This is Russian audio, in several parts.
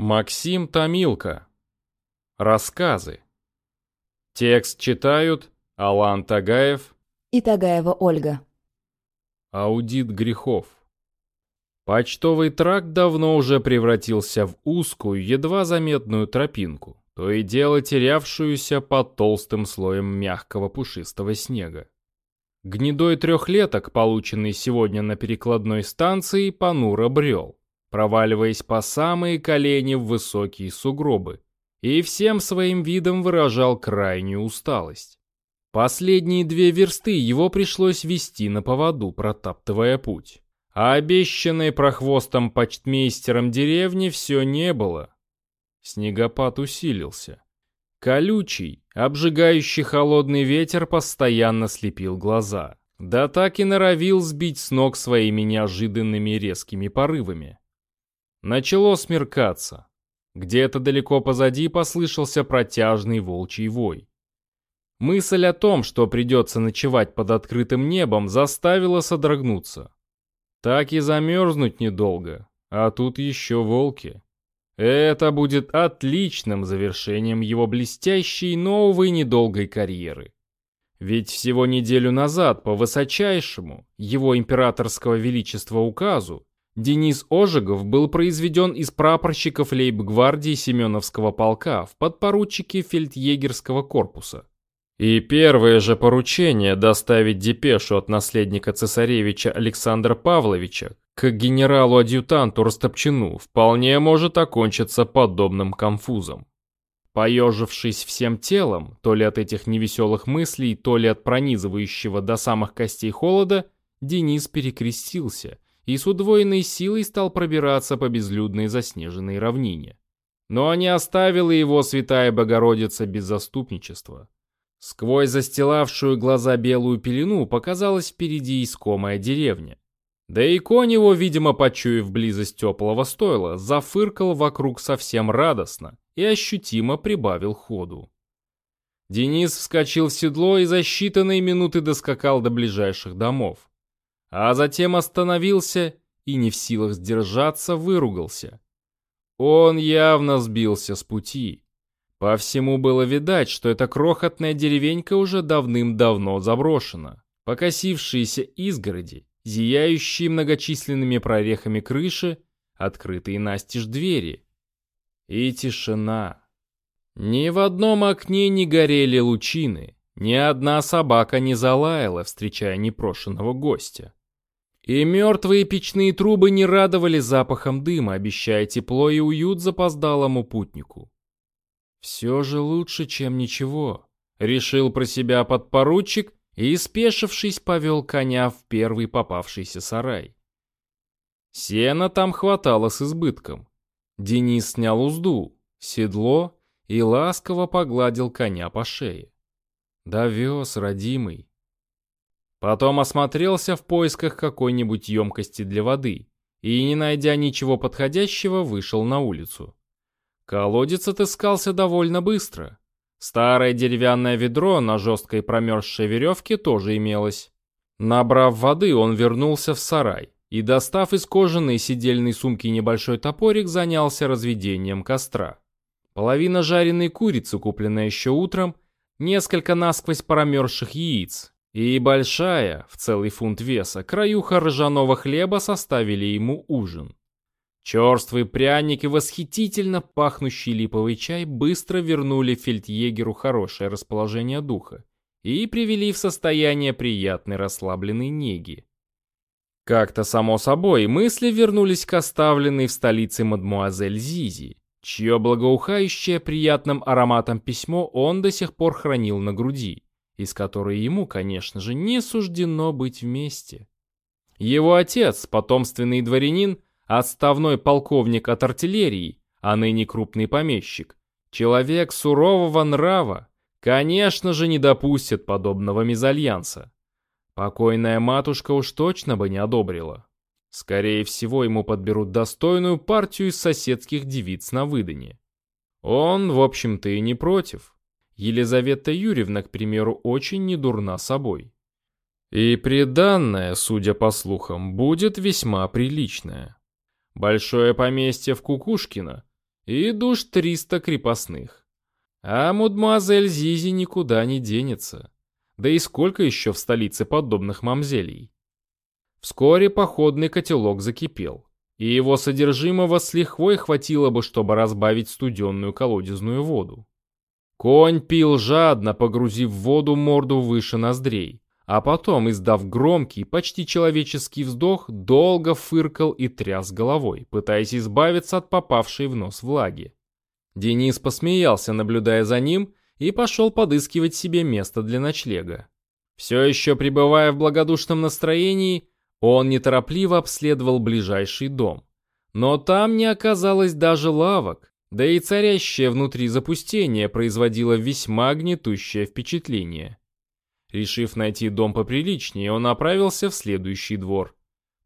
Максим Томилко. Рассказы. Текст читают Алан Тагаев и Тагаева Ольга. Аудит грехов. Почтовый тракт давно уже превратился в узкую, едва заметную тропинку, то и дело терявшуюся под толстым слоем мягкого пушистого снега. Гнедой трехлеток, полученный сегодня на перекладной станции, понуро брел проваливаясь по самые колени в высокие сугробы, и всем своим видом выражал крайнюю усталость. Последние две версты его пришлось вести на поводу, протаптывая путь. А обещанной прохвостом почтмейстером деревни все не было. Снегопад усилился. Колючий, обжигающий холодный ветер постоянно слепил глаза. Да так и норовил сбить с ног своими неожиданными резкими порывами. Начало смеркаться. Где-то далеко позади послышался протяжный волчий вой. Мысль о том, что придется ночевать под открытым небом, заставила содрогнуться. Так и замерзнуть недолго, а тут еще волки. Это будет отличным завершением его блестящей новой недолгой карьеры. Ведь всего неделю назад по высочайшему его императорского величества указу Денис Ожегов был произведен из прапорщиков лейб-гвардии Семеновского полка в подпоручике фельдъегерского корпуса. И первое же поручение доставить депешу от наследника цесаревича Александра Павловича к генералу-адъютанту Растопчину вполне может окончиться подобным конфузом. Поежившись всем телом, то ли от этих невеселых мыслей, то ли от пронизывающего до самых костей холода, Денис перекрестился – и с удвоенной силой стал пробираться по безлюдной заснеженной равнине. Но не оставила его святая Богородица без заступничества. Сквозь застилавшую глаза белую пелену показалась впереди искомая деревня. Да и конь его, видимо, почуяв близость теплого стойла, зафыркал вокруг совсем радостно и ощутимо прибавил ходу. Денис вскочил в седло и за считанные минуты доскакал до ближайших домов а затем остановился и не в силах сдержаться выругался. Он явно сбился с пути. По всему было видать, что эта крохотная деревенька уже давным-давно заброшена. Покосившиеся изгороди, зияющие многочисленными прорехами крыши, открытые настежь двери. И тишина. Ни в одном окне не горели лучины, ни одна собака не залаяла, встречая непрошенного гостя. И мертвые печные трубы не радовали запахом дыма, обещая тепло и уют запоздалому путнику. «Все же лучше, чем ничего», — решил про себя подпоручик и, спешившись, повел коня в первый попавшийся сарай. Сена там хватало с избытком. Денис снял узду, седло и ласково погладил коня по шее. «Довез, родимый», Потом осмотрелся в поисках какой-нибудь емкости для воды и, не найдя ничего подходящего, вышел на улицу. Колодец отыскался довольно быстро. Старое деревянное ведро на жесткой промерзшей веревке тоже имелось. Набрав воды, он вернулся в сарай и, достав из кожаной сидельной сумки небольшой топорик, занялся разведением костра. Половина жареной курицы, купленная еще утром, несколько насквозь промерзших яиц и большая, в целый фунт веса, краюха ржаного хлеба составили ему ужин. Черствый пряник и восхитительно пахнущий липовый чай быстро вернули фельдъегеру хорошее расположение духа и привели в состояние приятной расслабленной неги. Как-то само собой мысли вернулись к оставленной в столице мадмуазель Зизи, чье благоухающее приятным ароматом письмо он до сих пор хранил на груди из которой ему, конечно же, не суждено быть вместе. Его отец, потомственный дворянин, отставной полковник от артиллерии, а ныне крупный помещик, человек сурового нрава, конечно же, не допустит подобного мезальянса. Покойная матушка уж точно бы не одобрила. Скорее всего, ему подберут достойную партию из соседских девиц на выдане. Он, в общем-то, и не против. Елизавета Юрьевна, к примеру, очень недурна собой. И приданное, судя по слухам, будет весьма приличное. Большое поместье в Кукушкино и душ 300 крепостных. А мадемуазель Зизи никуда не денется. Да и сколько еще в столице подобных мамзелей? Вскоре походный котелок закипел, и его содержимого с лихвой хватило бы, чтобы разбавить студенную колодезную воду. Конь пил жадно, погрузив в воду морду выше ноздрей, а потом, издав громкий, почти человеческий вздох, долго фыркал и тряс головой, пытаясь избавиться от попавшей в нос влаги. Денис посмеялся, наблюдая за ним, и пошел подыскивать себе место для ночлега. Все еще пребывая в благодушном настроении, он неторопливо обследовал ближайший дом. Но там не оказалось даже лавок, да и царящее внутри запустение производило весьма гнетущее впечатление. Решив найти дом поприличнее, он направился в следующий двор.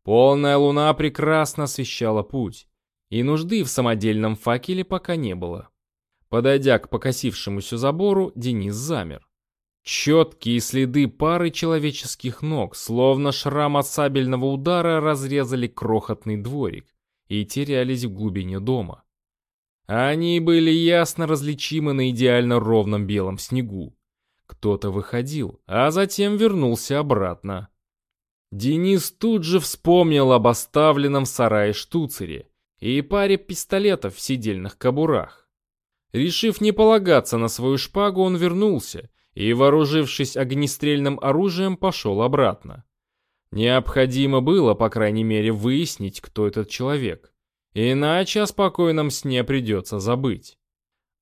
Полная луна прекрасно освещала путь, и нужды в самодельном факеле пока не было. Подойдя к покосившемуся забору, Денис замер. Четкие следы пары человеческих ног, словно шрам от сабельного удара, разрезали крохотный дворик и терялись в глубине дома. Они были ясно различимы на идеально ровном белом снегу. Кто-то выходил, а затем вернулся обратно. Денис тут же вспомнил об оставленном в сарае штуцере и паре пистолетов в сидельных кобурах. Решив не полагаться на свою шпагу, он вернулся и, вооружившись огнестрельным оружием, пошел обратно. Необходимо было, по крайней мере, выяснить, кто этот человек. Иначе о спокойном сне придется забыть.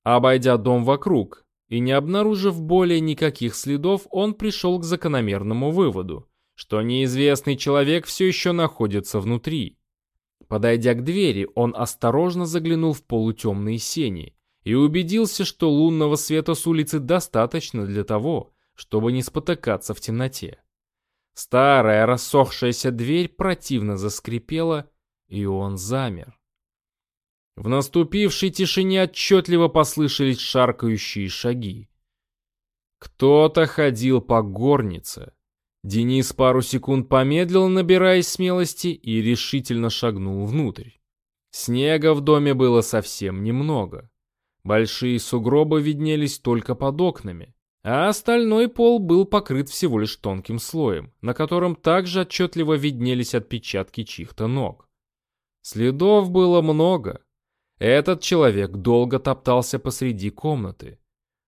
Обойдя дом вокруг и не обнаружив более никаких следов, он пришел к закономерному выводу, что неизвестный человек все еще находится внутри. Подойдя к двери, он осторожно заглянул в полутемные сени и убедился, что лунного света с улицы достаточно для того, чтобы не спотыкаться в темноте. Старая рассохшаяся дверь противно заскрипела, и он замер. В наступившей тишине отчетливо послышались шаркающие шаги. Кто-то ходил по горнице. Денис пару секунд помедлил, набираясь смелости, и решительно шагнул внутрь. Снега в доме было совсем немного. Большие сугробы виднелись только под окнами, а остальной пол был покрыт всего лишь тонким слоем, на котором также отчетливо виднелись отпечатки чьих-то ног. Следов было много, этот человек долго топтался посреди комнаты.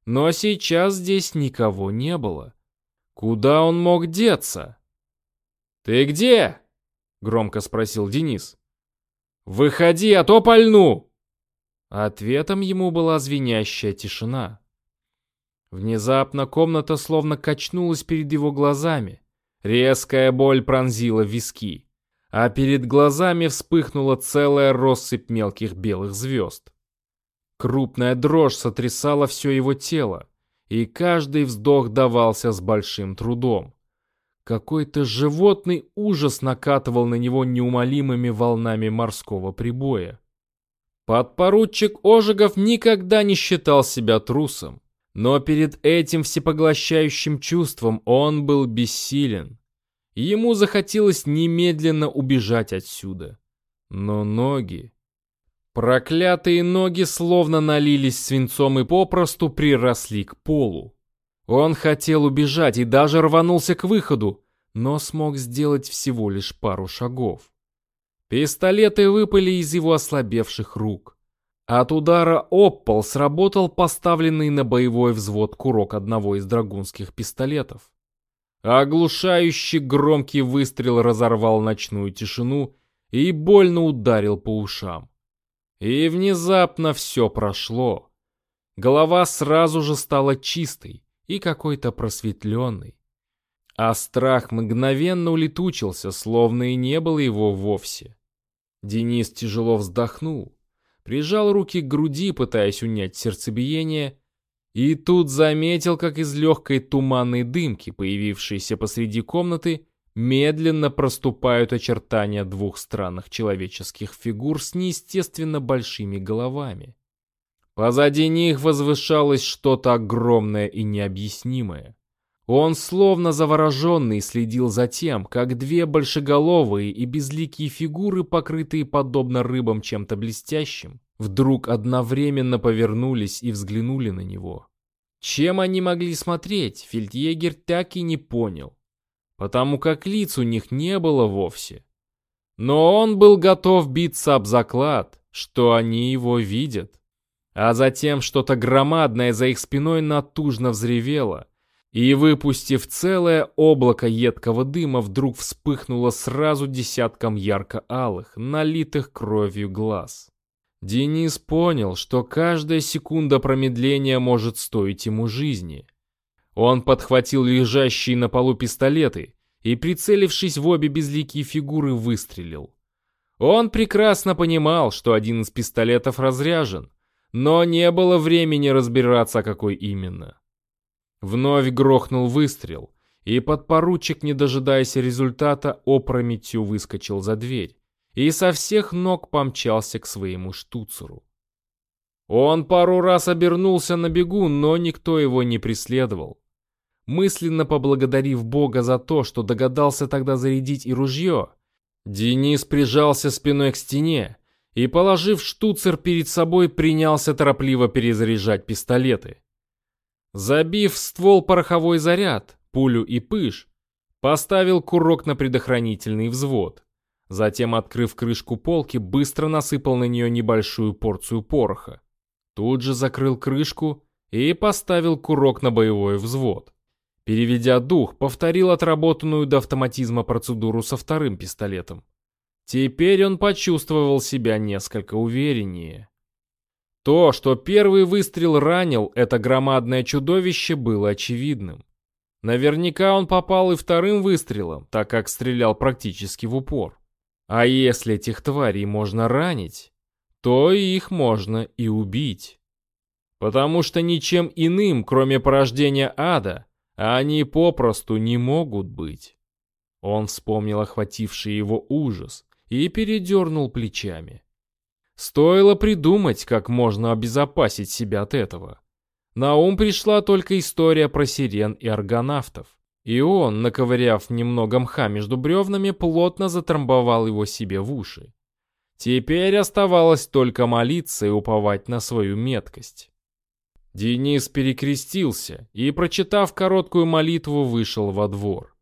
Но сейчас здесь никого не было. Куда он мог деться? «Ты где?» — громко спросил Денис. «Выходи, а то пальну!» Ответом ему была звенящая тишина. Внезапно комната словно качнулась перед его глазами. Резкая боль пронзила виски а перед глазами вспыхнула целая россыпь мелких белых звезд. Крупная дрожь сотрясала все его тело, и каждый вздох давался с большим трудом. Какой-то животный ужас накатывал на него неумолимыми волнами морского прибоя. Подпоручик Ожегов никогда не считал себя трусом, но перед этим всепоглощающим чувством он был бессилен. Ему захотелось немедленно убежать отсюда. Но ноги... Проклятые ноги словно налились свинцом и попросту приросли к полу. Он хотел убежать и даже рванулся к выходу, но смог сделать всего лишь пару шагов. Пистолеты выпали из его ослабевших рук. От удара об сработал поставленный на боевой взвод курок одного из драгунских пистолетов. Оглушающий громкий выстрел разорвал ночную тишину и больно ударил по ушам. И внезапно все прошло. Голова сразу же стала чистой и какой-то просветленной. А страх мгновенно улетучился, словно и не было его вовсе. Денис тяжело вздохнул, прижал руки к груди, пытаясь унять сердцебиение, и тут заметил, как из легкой туманной дымки, появившейся посреди комнаты, медленно проступают очертания двух странных человеческих фигур с неестественно большими головами. Позади них возвышалось что-то огромное и необъяснимое. Он, словно завороженный, следил за тем, как две большеголовые и безликие фигуры, покрытые подобно рыбам чем-то блестящим, вдруг одновременно повернулись и взглянули на него. Чем они могли смотреть, фельдъегер так и не понял, потому как лиц у них не было вовсе. Но он был готов биться об заклад, что они его видят. А затем что-то громадное за их спиной натужно взревело, и, выпустив целое облако едкого дыма, вдруг вспыхнуло сразу десятком ярко-алых, налитых кровью глаз. Денис понял, что каждая секунда промедления может стоить ему жизни. Он подхватил лежащие на полу пистолеты и, прицелившись в обе безликие фигуры, выстрелил. Он прекрасно понимал, что один из пистолетов разряжен, но не было времени разбираться, какой именно. Вновь грохнул выстрел, и подпоручик, не дожидаясь результата, опрометью выскочил за дверь и со всех ног помчался к своему штуцеру. Он пару раз обернулся на бегу, но никто его не преследовал. Мысленно поблагодарив Бога за то, что догадался тогда зарядить и ружье, Денис прижался спиной к стене и, положив штуцер перед собой, принялся торопливо перезаряжать пистолеты. Забив ствол пороховой заряд, пулю и пыш, поставил курок на предохранительный взвод. Затем, открыв крышку полки, быстро насыпал на нее небольшую порцию пороха. Тут же закрыл крышку и поставил курок на боевой взвод. Переведя дух, повторил отработанную до автоматизма процедуру со вторым пистолетом. Теперь он почувствовал себя несколько увереннее. То, что первый выстрел ранил это громадное чудовище, было очевидным. Наверняка он попал и вторым выстрелом, так как стрелял практически в упор. А если этих тварей можно ранить, то их можно и убить. Потому что ничем иным, кроме порождения ада, они попросту не могут быть. Он вспомнил охвативший его ужас и передернул плечами. Стоило придумать, как можно обезопасить себя от этого. На ум пришла только история про сирен и аргонавтов. И он, наковыряв немного мха между бревнами, плотно затрамбовал его себе в уши. Теперь оставалось только молиться и уповать на свою меткость. Денис перекрестился и, прочитав короткую молитву, вышел во двор.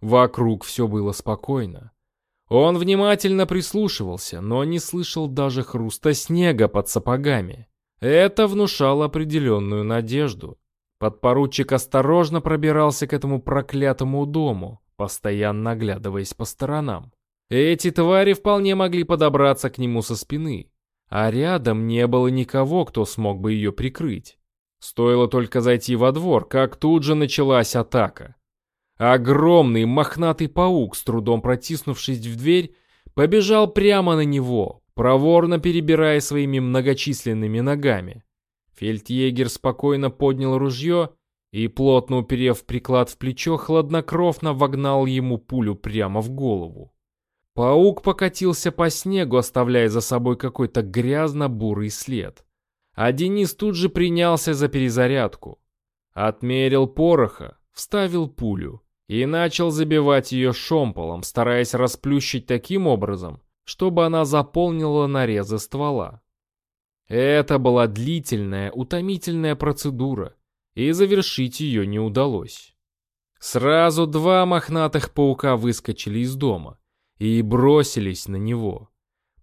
Вокруг все было спокойно. Он внимательно прислушивался, но не слышал даже хруста снега под сапогами. Это внушало определенную надежду. Подпоручик осторожно пробирался к этому проклятому дому, постоянно оглядываясь по сторонам. Эти твари вполне могли подобраться к нему со спины, а рядом не было никого, кто смог бы ее прикрыть. Стоило только зайти во двор, как тут же началась атака. Огромный мохнатый паук, с трудом протиснувшись в дверь, побежал прямо на него, проворно перебирая своими многочисленными ногами. Фельдъегер спокойно поднял ружье и, плотно уперев приклад в плечо, хладнокровно вогнал ему пулю прямо в голову. Паук покатился по снегу, оставляя за собой какой-то грязно-бурый след. А Денис тут же принялся за перезарядку. Отмерил пороха, вставил пулю и начал забивать ее шомполом, стараясь расплющить таким образом, чтобы она заполнила нарезы ствола. Это была длительная, утомительная процедура, и завершить ее не удалось. Сразу два мохнатых паука выскочили из дома и бросились на него.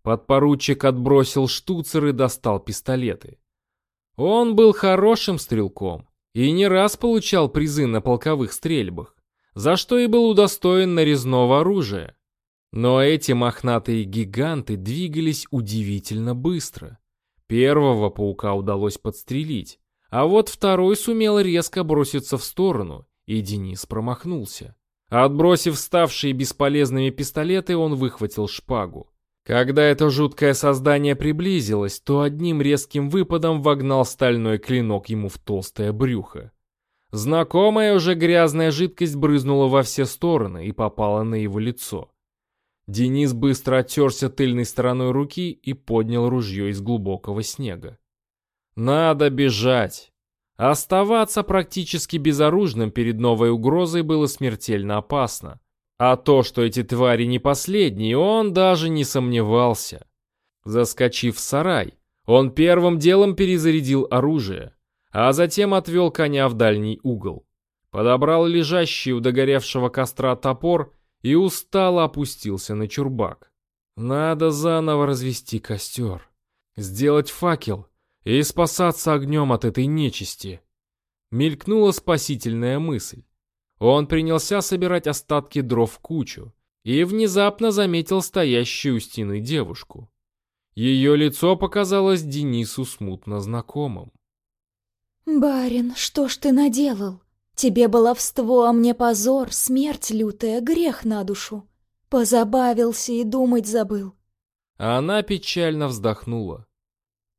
Подпоручик отбросил штуцер и достал пистолеты. Он был хорошим стрелком и не раз получал призы на полковых стрельбах, за что и был удостоен нарезного оружия. Но эти мохнатые гиганты двигались удивительно быстро. Первого паука удалось подстрелить, а вот второй сумел резко броситься в сторону, и Денис промахнулся. Отбросив ставшие бесполезными пистолеты, он выхватил шпагу. Когда это жуткое создание приблизилось, то одним резким выпадом вогнал стальной клинок ему в толстое брюхо. Знакомая уже грязная жидкость брызнула во все стороны и попала на его лицо. Денис быстро оттерся тыльной стороной руки и поднял ружье из глубокого снега. Надо бежать. Оставаться практически безоружным перед новой угрозой было смертельно опасно. А то, что эти твари не последние, он даже не сомневался. Заскочив в сарай, Он первым делом перезарядил оружие, а затем отвел коня в дальний угол. Подобрал лежащий у догоревшего костра топор и устало опустился на чурбак. Надо заново развести костер, сделать факел и спасаться огнем от этой нечисти. Мелькнула спасительная мысль. Он принялся собирать остатки дров в кучу и внезапно заметил стоящую у стены девушку. Ее лицо показалось Денису смутно знакомым. «Барин, что ж ты наделал? Тебе баловство, а мне позор, смерть лютая, грех на душу. Позабавился и думать забыл». Она печально вздохнула.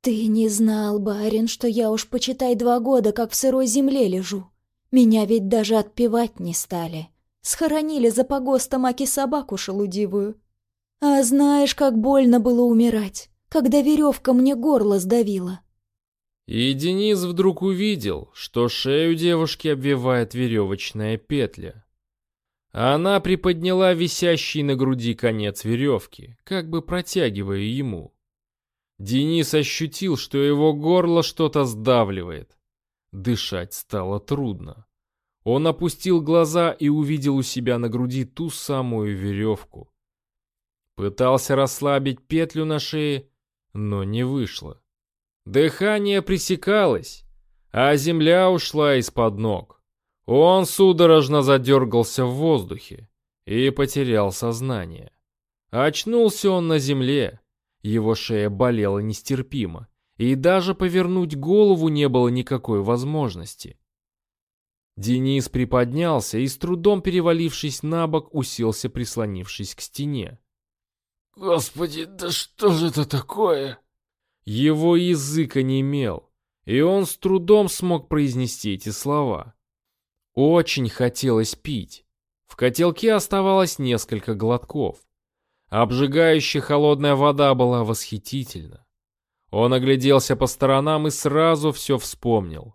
«Ты не знал, барин, что я уж, почитай, два года, как в сырой земле лежу. Меня ведь даже отпевать не стали. Схоронили за погостом аки собаку шелудивую. А знаешь, как больно было умирать, когда веревка мне горло сдавила. И Денис вдруг увидел, что шею девушки обвивает веревочная петля. Она приподняла висящий на груди конец веревки, как бы протягивая ему. Денис ощутил, что его горло что-то сдавливает. Дышать стало трудно. Он опустил глаза и увидел у себя на груди ту самую веревку. Пытался расслабить петлю на шее, но не вышло. Дыхание пресекалось, а земля ушла из-под ног. Он судорожно задергался в воздухе и потерял сознание. Очнулся он на земле, его шея болела нестерпимо, и даже повернуть голову не было никакой возможности. Денис приподнялся и с трудом перевалившись на бок уселся, прислонившись к стене. «Господи, да что же это такое?» Его язык онемел, и он с трудом смог произнести эти слова. Очень хотелось пить. В котелке оставалось несколько глотков. Обжигающая холодная вода была восхитительна. Он огляделся по сторонам и сразу все вспомнил.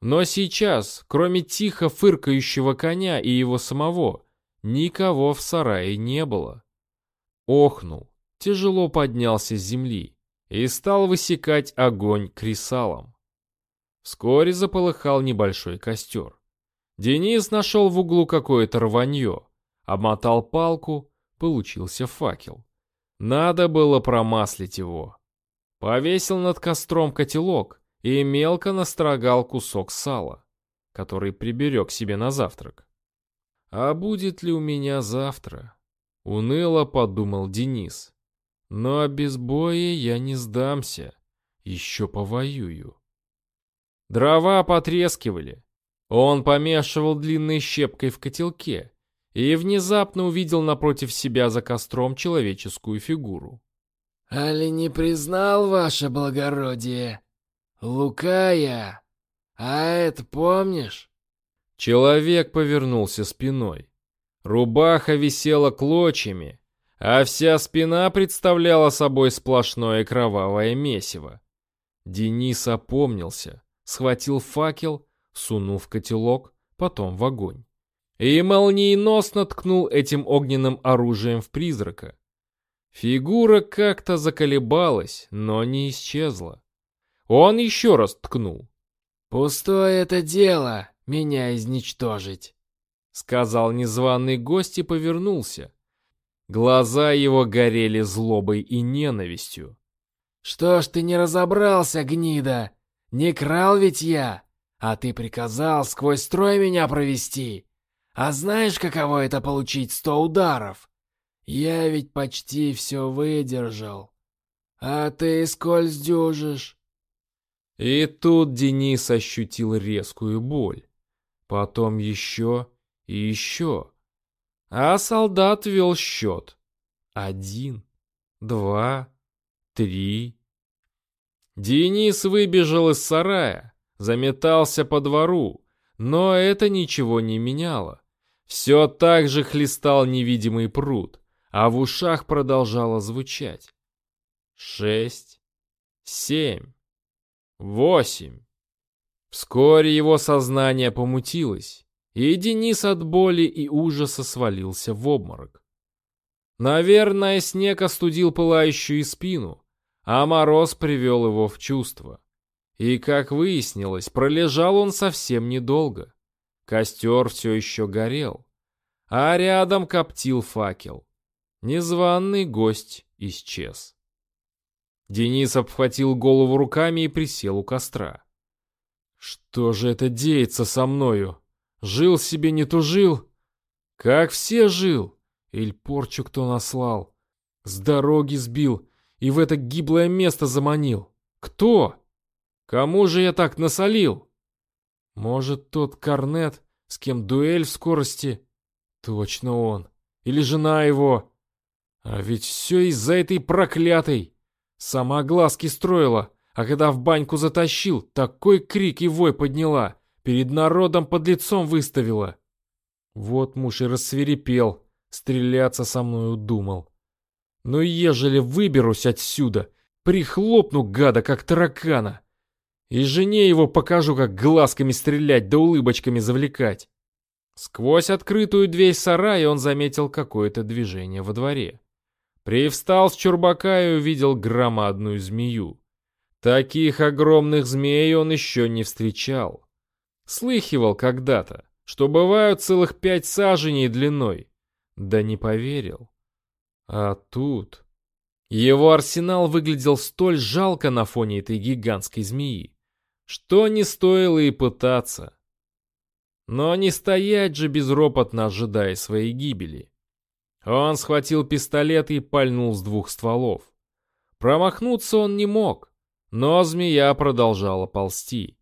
Но сейчас, кроме тихо фыркающего коня и его самого, никого в сарае не было. Охнул, тяжело поднялся с земли и стал высекать огонь кресалом. Вскоре заполыхал небольшой костер. Денис нашел в углу какое-то рванье, обмотал палку, получился факел. Надо было промаслить его. Повесил над костром котелок и мелко настрогал кусок сала, который приберег себе на завтрак. «А будет ли у меня завтра?» — уныло подумал Денис. «Но без боя я не сдамся, еще повоюю». Дрова потрескивали. Он помешивал длинной щепкой в котелке и внезапно увидел напротив себя за костром человеческую фигуру. «Али не признал, ваше благородие?» «Лукая! А это помнишь?» Человек повернулся спиной. Рубаха висела клочьями, а вся спина представляла собой сплошное кровавое месиво. Денис опомнился, схватил факел, сунул в котелок, потом в огонь. И молниеносно ткнул этим огненным оружием в призрака. Фигура как-то заколебалась, но не исчезла. Он еще раз ткнул. «Пустое это дело, меня изничтожить», — сказал незваный гость и повернулся. Глаза его горели злобой и ненавистью. «Что ж ты не разобрался, гнида? Не крал ведь я, а ты приказал сквозь строй меня провести. А знаешь, каково это получить сто ударов? Я ведь почти все выдержал. А ты сколь сдюжишь?» И тут Денис ощутил резкую боль. Потом еще и еще. А солдат вел счет. Один, два, три. Денис выбежал из сарая, заметался по двору, но это ничего не меняло. Все так же хлестал невидимый пруд, а в ушах продолжало звучать. Шесть, семь. Восемь. Вскоре его сознание помутилось, и Денис от боли и ужаса свалился в обморок. Наверное, снег остудил пылающую спину, а мороз привел его в чувство. И, как выяснилось, пролежал он совсем недолго. Костер все еще горел, а рядом коптил факел. Незваный гость исчез. Денис обхватил голову руками и присел у костра. Что же это деется со мною? Жил себе не тужил? Как все жил? Иль порчу кто наслал? С дороги сбил и в это гиблое место заманил. Кто? Кому же я так насолил? Может, тот Корнет, с кем дуэль в скорости? Точно он. Или жена его. А ведь все из-за этой проклятой. Сама глазки строила, а когда в баньку затащил, такой крик и вой подняла, перед народом под лицом выставила. Вот муж и рассверепел, стреляться со мною думал. Но ежели выберусь отсюда, прихлопну гада, как таракана. И жене его покажу, как глазками стрелять да улыбочками завлекать. Сквозь открытую дверь сарая он заметил какое-то движение во дворе. Привстал с чурбака и увидел громадную змею. Таких огромных змей он еще не встречал. Слыхивал когда-то, что бывают целых пять саженей длиной. Да не поверил. А тут... Его арсенал выглядел столь жалко на фоне этой гигантской змеи, что не стоило и пытаться. Но не стоять же безропотно ожидая своей гибели. Он схватил пистолет и пальнул с двух стволов. Промахнуться он не мог, но змея продолжала ползти.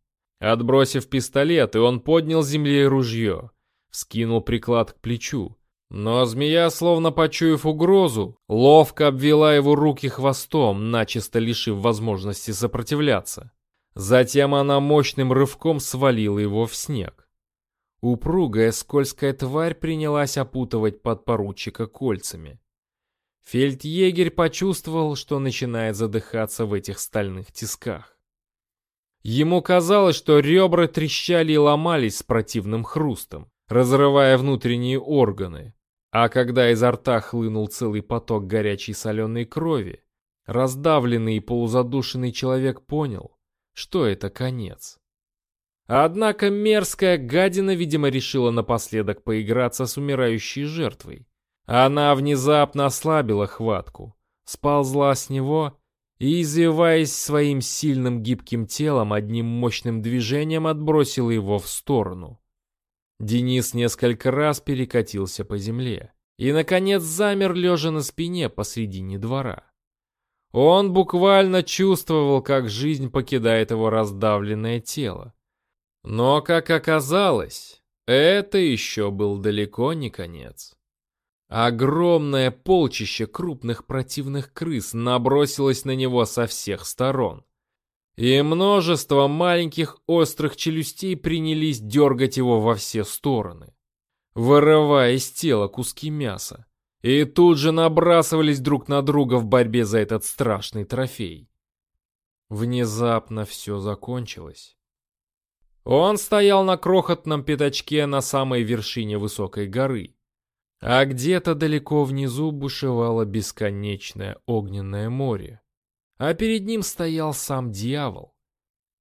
Отбросив пистолет, и он поднял с земли ружье, вскинул приклад к плечу, но змея, словно почуяв угрозу, ловко обвела его руки хвостом, начисто лишив возможности сопротивляться. Затем она мощным рывком свалила его в снег. Упругая скользкая тварь принялась опутывать подпоручика кольцами. Фельдъегерь почувствовал, что начинает задыхаться в этих стальных тисках. Ему казалось, что ребра трещали и ломались с противным хрустом разрывая внутренние органы. А когда изо рта хлынул целый поток горячей соленой крови, раздавленный и полузадушенный человек понял, что это конец. Однако мерзкая гадина, видимо, решила напоследок поиграться с умирающей жертвой. Она внезапно ослабила хватку, сползла с него и, извиваясь своим сильным гибким телом, одним мощным движением отбросила его в сторону. Денис несколько раз перекатился по земле и, наконец, замер лежа на спине посредине двора. Он буквально чувствовал, как жизнь покидает его раздавленное тело. Но, как оказалось, это еще был далеко не конец. Огромное полчище крупных противных крыс набросилось на него со всех сторон и множество маленьких острых челюстей принялись дергать его во все стороны, вырывая из тела куски мяса, и тут же набрасывались друг на друга в борьбе за этот страшный трофей. Внезапно все закончилось. Он стоял на крохотном пятачке на самой вершине высокой горы, а где-то далеко внизу бушевало бесконечное огненное море а перед ним стоял сам дьявол.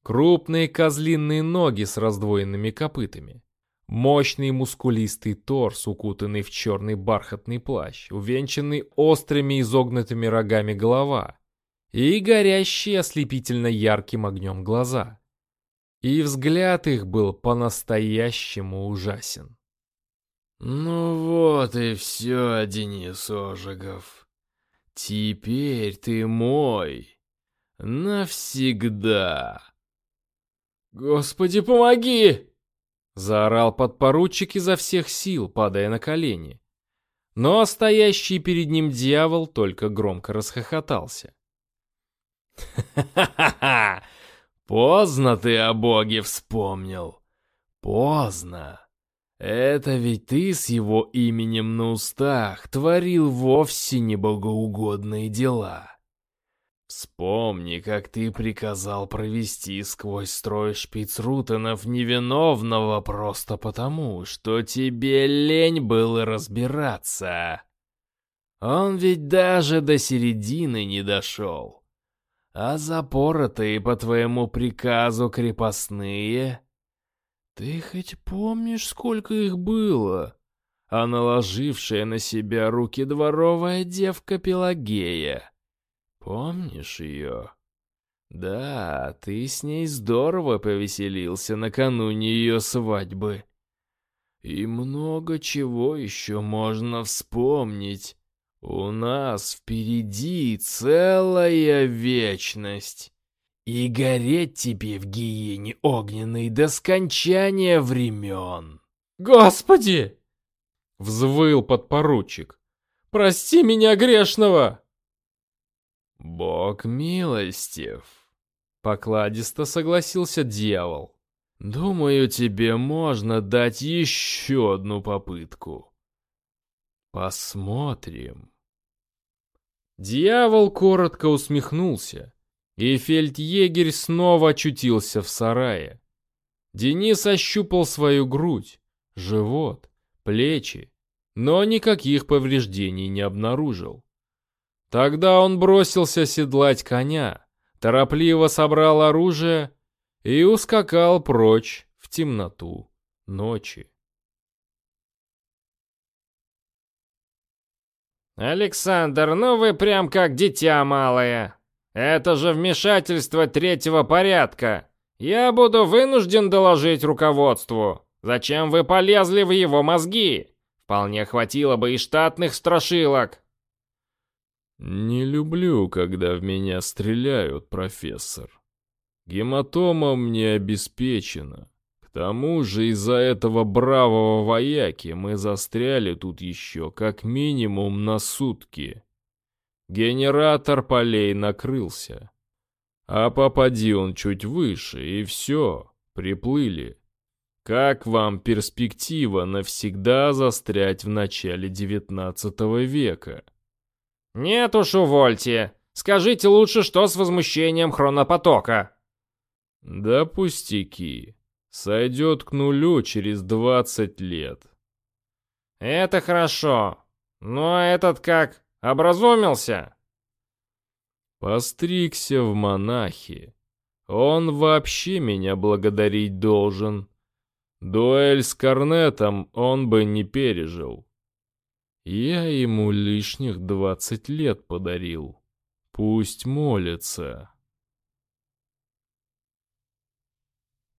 Крупные козлиные ноги с раздвоенными копытами. Мощный мускулистый торс, укутанный в черный бархатный плащ, увенчанный острыми изогнутыми рогами голова и горящие ослепительно ярким огнем глаза. И взгляд их был по-настоящему ужасен. «Ну вот и все, Денис Ожегов», Теперь ты мой. Навсегда. Господи, помоги! Заорал подпоручик изо всех сил, падая на колени. Но стоящий перед ним дьявол только громко расхохотался. «Ха-ха-ха! Поздно ты о Боге вспомнил. Поздно. Это ведь ты с его именем на устах творил вовсе не богоугодные дела. Вспомни, как ты приказал провести сквозь строй шпицрутенов невиновного просто потому, что тебе лень было разбираться. Он ведь даже до середины не дошел. А запоротые по твоему приказу крепостные? Ты хоть помнишь, сколько их было? А наложившая на себя руки дворовая девка Пелагея. Помнишь ее? Да, ты с ней здорово повеселился накануне ее свадьбы. И много чего еще можно вспомнить. У нас впереди целая вечность. И гореть тебе в гиене огненной до скончания времен. «Господи!» — взвыл подпоручик. «Прости меня грешного!» «Бог милостив!» Покладисто согласился дьявол. «Думаю, тебе можно дать еще одну попытку. Посмотрим». Дьявол коротко усмехнулся, и фельдъегерь снова очутился в сарае. Денис ощупал свою грудь, живот, плечи, но никаких повреждений не обнаружил. Тогда он бросился седлать коня, торопливо собрал оружие и ускакал прочь в темноту ночи. «Александр, ну вы прям как дитя малое. Это же вмешательство третьего порядка. Я буду вынужден доложить руководству. Зачем вы полезли в его мозги? Вполне хватило бы и штатных страшилок». «Не люблю, когда в меня стреляют, профессор. Гематома мне обеспечена. К тому же из-за этого бравого вояки мы застряли тут еще как минимум на сутки. Генератор полей накрылся. А попади он чуть выше, и все, приплыли. Как вам перспектива навсегда застрять в начале девятнадцатого века?» «Нет уж, увольте. Скажите лучше, что с возмущением хронопотока». «Да пустяки. Сойдет к нулю через двадцать лет». «Это хорошо. Но этот как, образумился?» «Постригся в монахи. Он вообще меня благодарить должен. Дуэль с Корнетом он бы не пережил. Я ему лишних двадцать лет подарил. Пусть молится.